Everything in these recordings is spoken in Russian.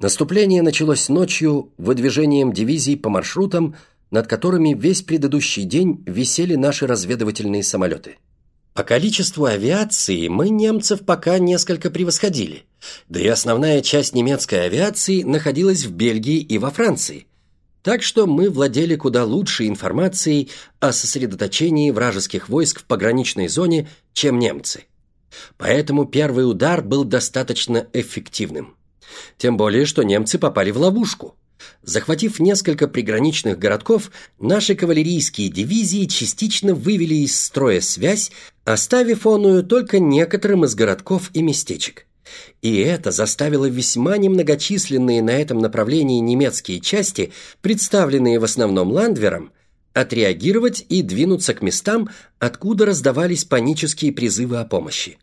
Наступление началось ночью выдвижением дивизий по маршрутам, над которыми весь предыдущий день висели наши разведывательные самолеты. По количеству авиации мы немцев пока несколько превосходили, да и основная часть немецкой авиации находилась в Бельгии и во Франции. Так что мы владели куда лучшей информацией о сосредоточении вражеских войск в пограничной зоне, чем немцы. Поэтому первый удар был достаточно эффективным. Тем более, что немцы попали в ловушку. Захватив несколько приграничных городков, наши кавалерийские дивизии частично вывели из строя связь, оставив оную только некоторым из городков и местечек. И это заставило весьма немногочисленные на этом направлении немецкие части, представленные в основном Ландвером, отреагировать и двинуться к местам, откуда раздавались панические призывы о помощи.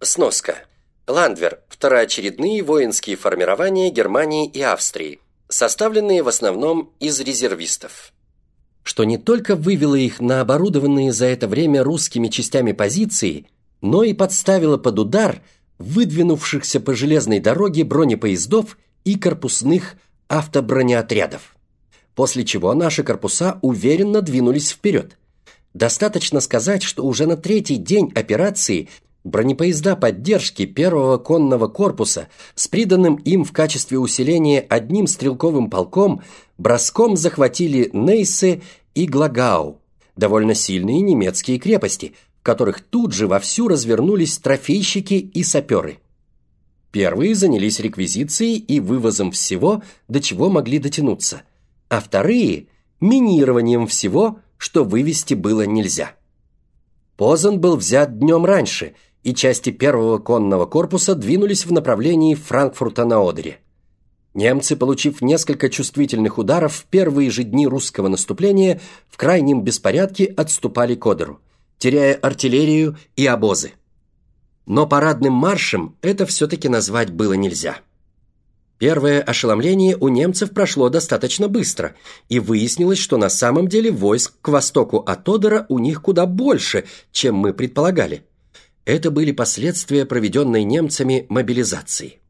Сноска. Ландвер – второочередные воинские формирования Германии и Австрии, составленные в основном из резервистов. Что не только вывело их на оборудованные за это время русскими частями позиции, но и подставило под удар выдвинувшихся по железной дороге бронепоездов и корпусных автобронеотрядов после чего наши корпуса уверенно двинулись вперед. Достаточно сказать, что уже на третий день операции бронепоезда поддержки первого конного корпуса с приданным им в качестве усиления одним стрелковым полком броском захватили Нейсе и Глагау, довольно сильные немецкие крепости, в которых тут же вовсю развернулись трофейщики и саперы. Первые занялись реквизицией и вывозом всего, до чего могли дотянуться – а вторые – минированием всего, что вывести было нельзя. Позан был взят днем раньше, и части первого конного корпуса двинулись в направлении Франкфурта на Одере. Немцы, получив несколько чувствительных ударов в первые же дни русского наступления, в крайнем беспорядке отступали к Одеру, теряя артиллерию и обозы. Но парадным маршем это все-таки назвать было нельзя. Первое ошеломление у немцев прошло достаточно быстро, и выяснилось, что на самом деле войск к востоку от Одера у них куда больше, чем мы предполагали. Это были последствия проведенной немцами мобилизации.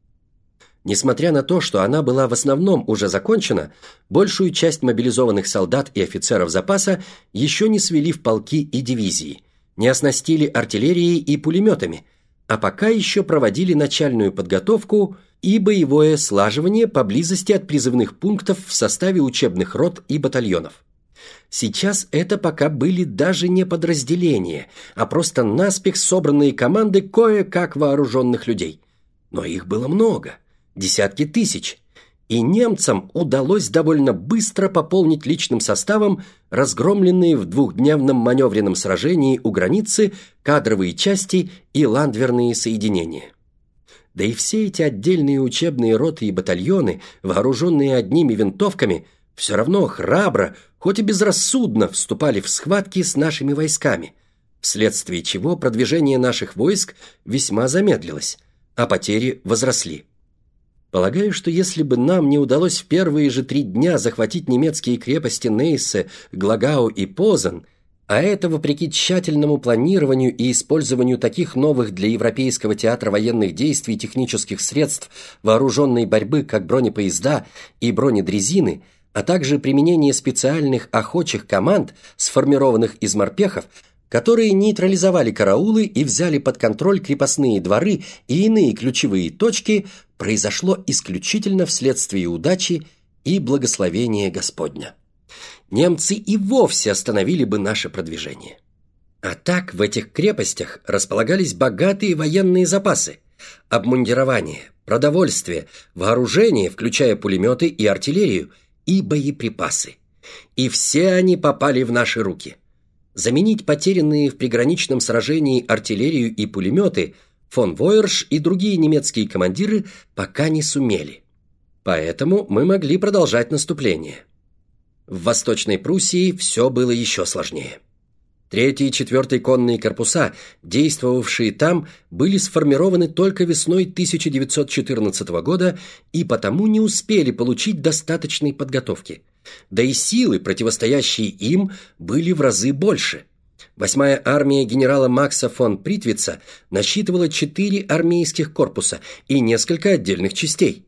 Несмотря на то, что она была в основном уже закончена, большую часть мобилизованных солдат и офицеров запаса еще не свели в полки и дивизии, не оснастили артиллерией и пулеметами, а пока еще проводили начальную подготовку и боевое слаживание поблизости от призывных пунктов в составе учебных рот и батальонов. Сейчас это пока были даже не подразделения, а просто наспех собранные команды кое-как вооруженных людей. Но их было много, десятки тысяч, и немцам удалось довольно быстро пополнить личным составом разгромленные в двухдневном маневренном сражении у границы кадровые части и ландверные соединения. Да и все эти отдельные учебные роты и батальоны, вооруженные одними винтовками, все равно храбро, хоть и безрассудно вступали в схватки с нашими войсками, вследствие чего продвижение наших войск весьма замедлилось, а потери возросли. Полагаю, что если бы нам не удалось в первые же три дня захватить немецкие крепости Нейсе, Глагау и Позан – а это вопреки тщательному планированию и использованию таких новых для Европейского театра военных действий технических средств вооруженной борьбы, как бронепоезда и бронедрезины, а также применение специальных охочих команд, сформированных из морпехов, которые нейтрализовали караулы и взяли под контроль крепостные дворы и иные ключевые точки, произошло исключительно вследствие удачи и благословения Господня немцы и вовсе остановили бы наше продвижение. А так в этих крепостях располагались богатые военные запасы, обмундирование, продовольствие, вооружение, включая пулеметы и артиллерию, и боеприпасы. И все они попали в наши руки. Заменить потерянные в приграничном сражении артиллерию и пулеметы фон Войерш и другие немецкие командиры пока не сумели. Поэтому мы могли продолжать наступление. В Восточной Пруссии все было еще сложнее. Третий и четвертый конные корпуса, действовавшие там, были сформированы только весной 1914 года и потому не успели получить достаточной подготовки. Да и силы, противостоящие им, были в разы больше. Восьмая армия генерала Макса фон Притвица насчитывала четыре армейских корпуса и несколько отдельных частей.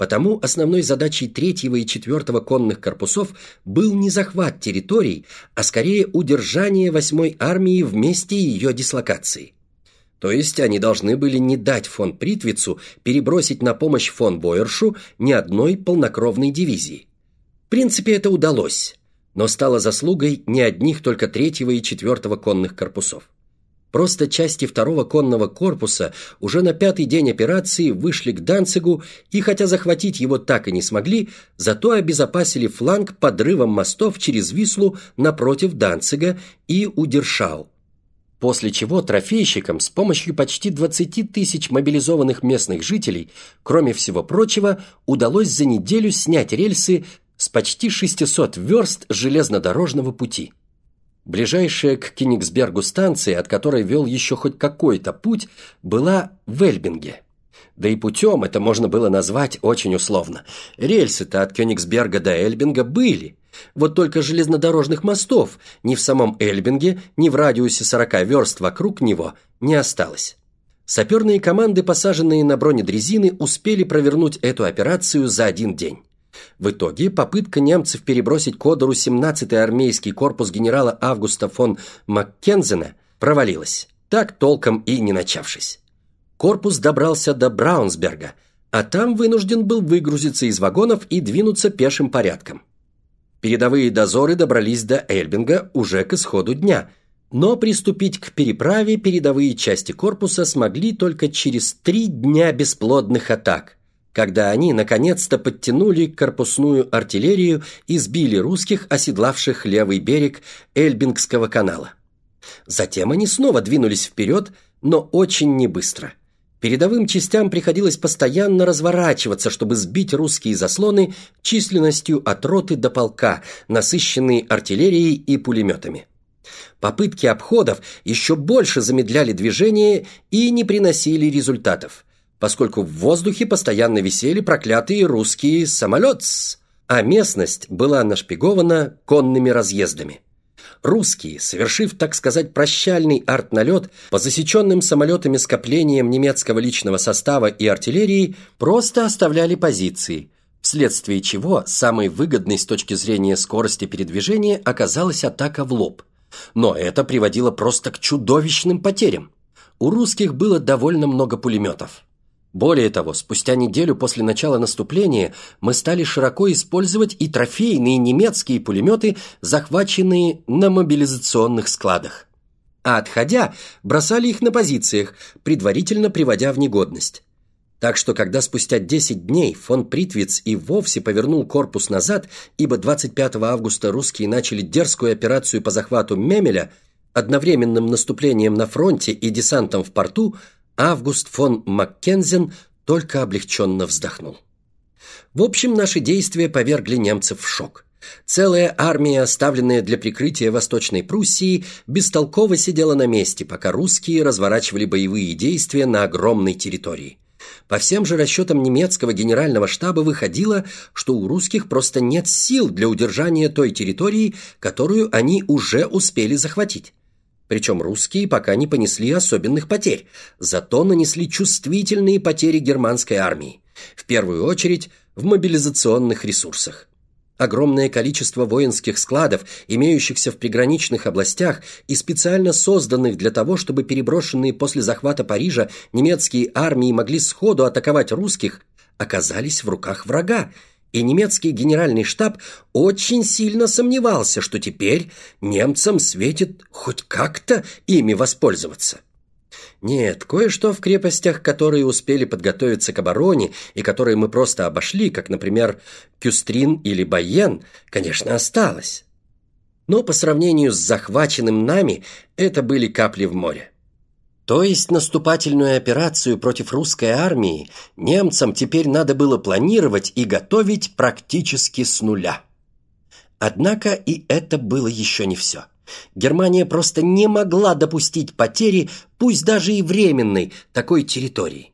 Потому основной задачей третьего и четвертого конных корпусов был не захват территорий, а скорее удержание восьмой армии в месте ее дислокации. То есть они должны были не дать фон Притвицу перебросить на помощь фон Бойершу ни одной полнокровной дивизии. В принципе, это удалось, но стало заслугой не одних только третьего и четвертого конных корпусов. Просто части второго конного корпуса уже на пятый день операции вышли к Данцигу и, хотя захватить его так и не смогли, зато обезопасили фланг подрывом мостов через Вислу напротив Данцига и Удершау. После чего трофейщикам с помощью почти 20 тысяч мобилизованных местных жителей, кроме всего прочего, удалось за неделю снять рельсы с почти 600 верст железнодорожного пути. Ближайшая к Кенигсбергу станция, от которой вел еще хоть какой-то путь, была в Эльбинге. Да и путем это можно было назвать очень условно. Рельсы-то от Кёнигсберга до Эльбинга были. Вот только железнодорожных мостов ни в самом Эльбинге, ни в радиусе 40 верст вокруг него не осталось. Саперные команды, посаженные на бронедрезины, успели провернуть эту операцию за один день. В итоге попытка немцев перебросить к Одеру 17-й армейский корпус генерала Августа фон Маккензена провалилась, так толком и не начавшись. Корпус добрался до Браунсберга, а там вынужден был выгрузиться из вагонов и двинуться пешим порядком. Передовые дозоры добрались до Эльбинга уже к исходу дня, но приступить к переправе передовые части корпуса смогли только через три дня бесплодных атак – когда они наконец-то подтянули корпусную артиллерию и сбили русских, оседлавших левый берег Эльбингского канала. Затем они снова двинулись вперед, но очень небыстро. Передовым частям приходилось постоянно разворачиваться, чтобы сбить русские заслоны численностью от роты до полка, насыщенные артиллерией и пулеметами. Попытки обходов еще больше замедляли движение и не приносили результатов – поскольку в воздухе постоянно висели проклятые русские самолеты, а местность была нашпигована конными разъездами. Русские, совершив, так сказать, прощальный артналет по засеченным самолетами скоплениям немецкого личного состава и артиллерии, просто оставляли позиции, вследствие чего самой выгодной с точки зрения скорости передвижения оказалась атака в лоб. Но это приводило просто к чудовищным потерям. У русских было довольно много пулеметов. Более того, спустя неделю после начала наступления мы стали широко использовать и трофейные немецкие пулеметы, захваченные на мобилизационных складах. А отходя, бросали их на позициях, предварительно приводя в негодность. Так что, когда спустя 10 дней фон Притвиц и вовсе повернул корпус назад, ибо 25 августа русские начали дерзкую операцию по захвату Мемеля, одновременным наступлением на фронте и десантом в порту – Август фон Маккензен только облегченно вздохнул. В общем, наши действия повергли немцев в шок. Целая армия, оставленная для прикрытия Восточной Пруссии, бестолково сидела на месте, пока русские разворачивали боевые действия на огромной территории. По всем же расчетам немецкого генерального штаба выходило, что у русских просто нет сил для удержания той территории, которую они уже успели захватить. Причем русские пока не понесли особенных потерь, зато нанесли чувствительные потери германской армии, в первую очередь в мобилизационных ресурсах. Огромное количество воинских складов, имеющихся в приграничных областях и специально созданных для того, чтобы переброшенные после захвата Парижа немецкие армии могли сходу атаковать русских, оказались в руках врага, и немецкий генеральный штаб очень сильно сомневался, что теперь немцам светит хоть как-то ими воспользоваться. Нет, кое-что в крепостях, которые успели подготовиться к обороне и которые мы просто обошли, как, например, Кюстрин или Байен, конечно, осталось. Но по сравнению с захваченным нами, это были капли в море. То есть наступательную операцию против русской армии немцам теперь надо было планировать и готовить практически с нуля. Однако и это было еще не все. Германия просто не могла допустить потери, пусть даже и временной, такой территории.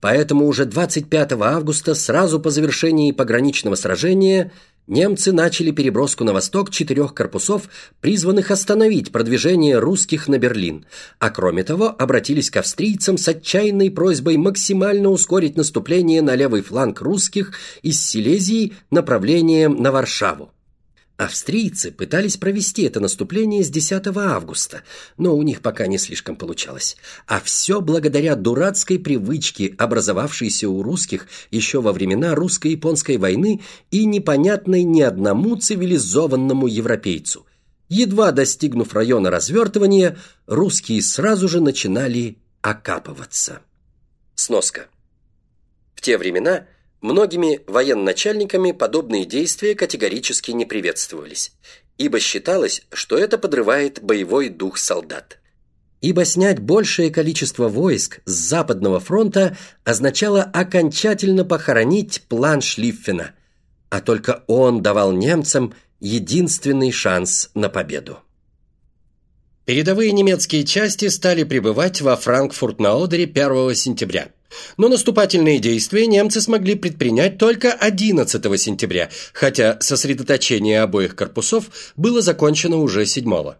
Поэтому уже 25 августа, сразу по завершении пограничного сражения, немцы начали переброску на восток четырех корпусов, призванных остановить продвижение русских на Берлин, а кроме того обратились к австрийцам с отчаянной просьбой максимально ускорить наступление на левый фланг русских из Силезии направлением на Варшаву. Австрийцы пытались провести это наступление с 10 августа, но у них пока не слишком получалось. А все благодаря дурацкой привычке, образовавшейся у русских еще во времена русско-японской войны и непонятной ни одному цивилизованному европейцу. Едва достигнув района развертывания, русские сразу же начинали окапываться. Сноска. В те времена – Многими военачальниками подобные действия категорически не приветствовались, ибо считалось, что это подрывает боевой дух солдат. Ибо снять большее количество войск с Западного фронта означало окончательно похоронить план Шлиффена, а только он давал немцам единственный шанс на победу. Передовые немецкие части стали прибывать во Франкфурт на Одере 1 сентября – но наступательные действия немцы смогли предпринять только 11 сентября, хотя сосредоточение обоих корпусов было закончено уже 7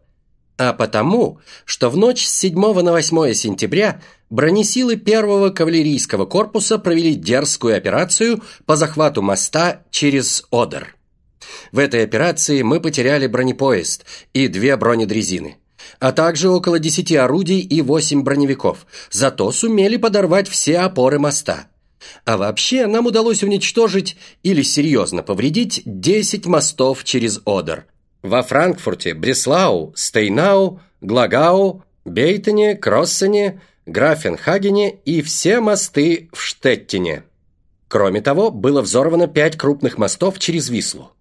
а потому, что в ночь с 7 на 8 сентября бронесилы первого кавалерийского корпуса провели дерзкую операцию по захвату моста через Одер. В этой операции мы потеряли бронепоезд и две бронедрезины а также около 10 орудий и 8 броневиков, зато сумели подорвать все опоры моста. А вообще нам удалось уничтожить или серьезно повредить 10 мостов через Одер. Во Франкфурте, Бреслау, Стейнау, Глагау, Бейтене, Кроссене, Графенхагене и все мосты в Штеттине. Кроме того, было взорвано пять крупных мостов через Вислу.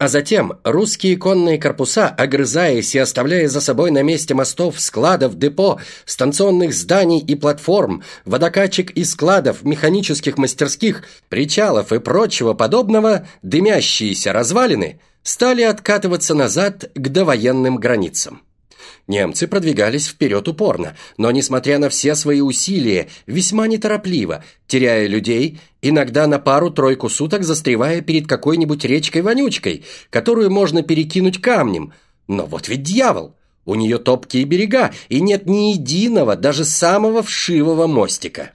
А затем русские конные корпуса, огрызаясь и оставляя за собой на месте мостов, складов, депо, станционных зданий и платформ, водокачек и складов, механических мастерских, причалов и прочего подобного, дымящиеся развалины, стали откатываться назад к довоенным границам. Немцы продвигались вперед упорно, но, несмотря на все свои усилия, весьма неторопливо, теряя людей, иногда на пару-тройку суток застревая перед какой-нибудь речкой-вонючкой, которую можно перекинуть камнем. Но вот ведь дьявол! У нее топкие берега, и нет ни единого, даже самого вшивого мостика.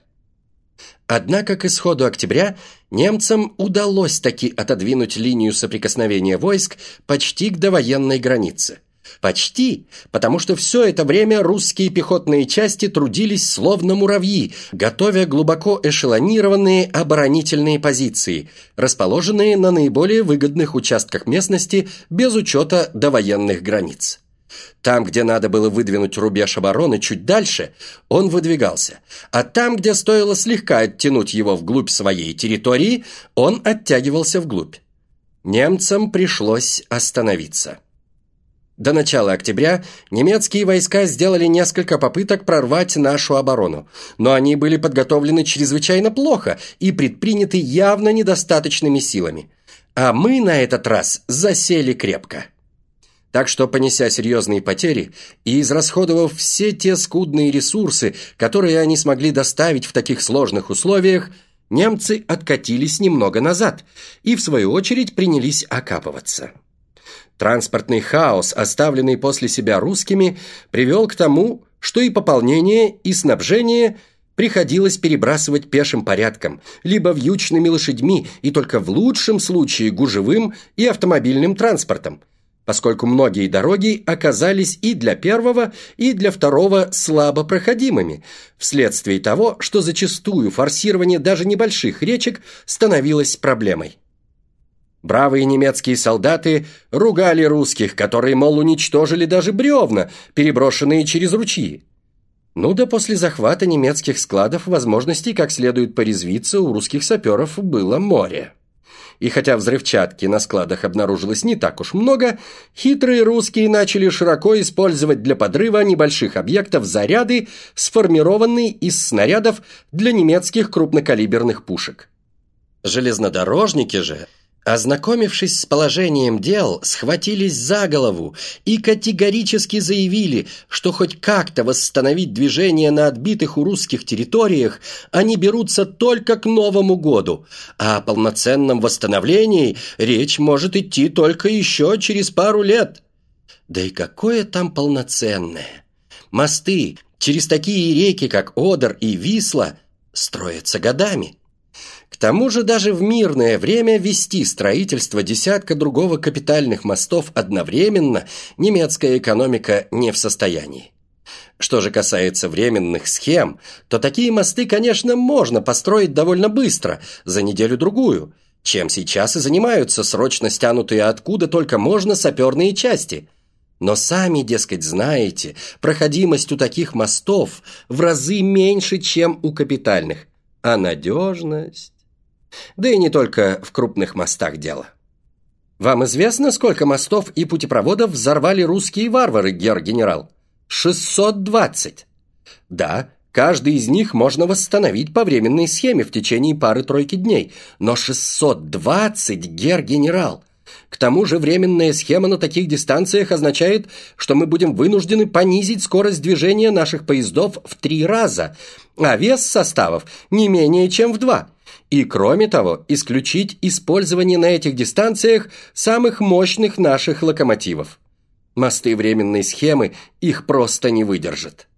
Однако к исходу октября немцам удалось таки отодвинуть линию соприкосновения войск почти к довоенной границе. Почти, потому что все это время русские пехотные части трудились словно муравьи, готовя глубоко эшелонированные оборонительные позиции, расположенные на наиболее выгодных участках местности без учета довоенных границ. Там, где надо было выдвинуть рубеж обороны чуть дальше, он выдвигался, а там, где стоило слегка оттянуть его вглубь своей территории, он оттягивался вглубь. Немцам пришлось остановиться. До начала октября немецкие войска сделали несколько попыток прорвать нашу оборону, но они были подготовлены чрезвычайно плохо и предприняты явно недостаточными силами. А мы на этот раз засели крепко. Так что, понеся серьезные потери и израсходовав все те скудные ресурсы, которые они смогли доставить в таких сложных условиях, немцы откатились немного назад и, в свою очередь, принялись окапываться. Транспортный хаос, оставленный после себя русскими, привел к тому, что и пополнение, и снабжение приходилось перебрасывать пешим порядком, либо вьючными лошадьми, и только в лучшем случае гужевым и автомобильным транспортом, поскольку многие дороги оказались и для первого, и для второго слабо проходимыми, вследствие того, что зачастую форсирование даже небольших речек становилось проблемой. Бравые немецкие солдаты ругали русских, которые, мол, уничтожили даже бревна, переброшенные через ручьи. Ну да после захвата немецких складов возможностей как следует порезвиться у русских саперов было море. И хотя взрывчатки на складах обнаружилось не так уж много, хитрые русские начали широко использовать для подрыва небольших объектов заряды, сформированные из снарядов для немецких крупнокалиберных пушек. Железнодорожники же ознакомившись с положением дел, схватились за голову и категорически заявили, что хоть как-то восстановить движение на отбитых у русских территориях они берутся только к Новому году, а о полноценном восстановлении речь может идти только еще через пару лет. Да и какое там полноценное! Мосты через такие реки, как Одер и Висла, строятся годами. К тому же даже в мирное время вести строительство десятка другого капитальных мостов одновременно немецкая экономика не в состоянии. Что же касается временных схем, то такие мосты, конечно, можно построить довольно быстро, за неделю-другую, чем сейчас и занимаются срочно стянутые откуда только можно саперные части. Но сами, дескать, знаете, проходимость у таких мостов в разы меньше, чем у капитальных, а надежность... Да и не только в крупных мостах дело. Вам известно, сколько мостов и путепроводов взорвали русские варвары, гер-генерал? 620. Да, каждый из них можно восстановить по временной схеме в течение пары-тройки дней, но 620, гер-генерал. К тому же временная схема на таких дистанциях означает, что мы будем вынуждены понизить скорость движения наших поездов в три раза, а вес составов не менее чем в два – и, кроме того, исключить использование на этих дистанциях самых мощных наших локомотивов. Мосты временной схемы их просто не выдержат.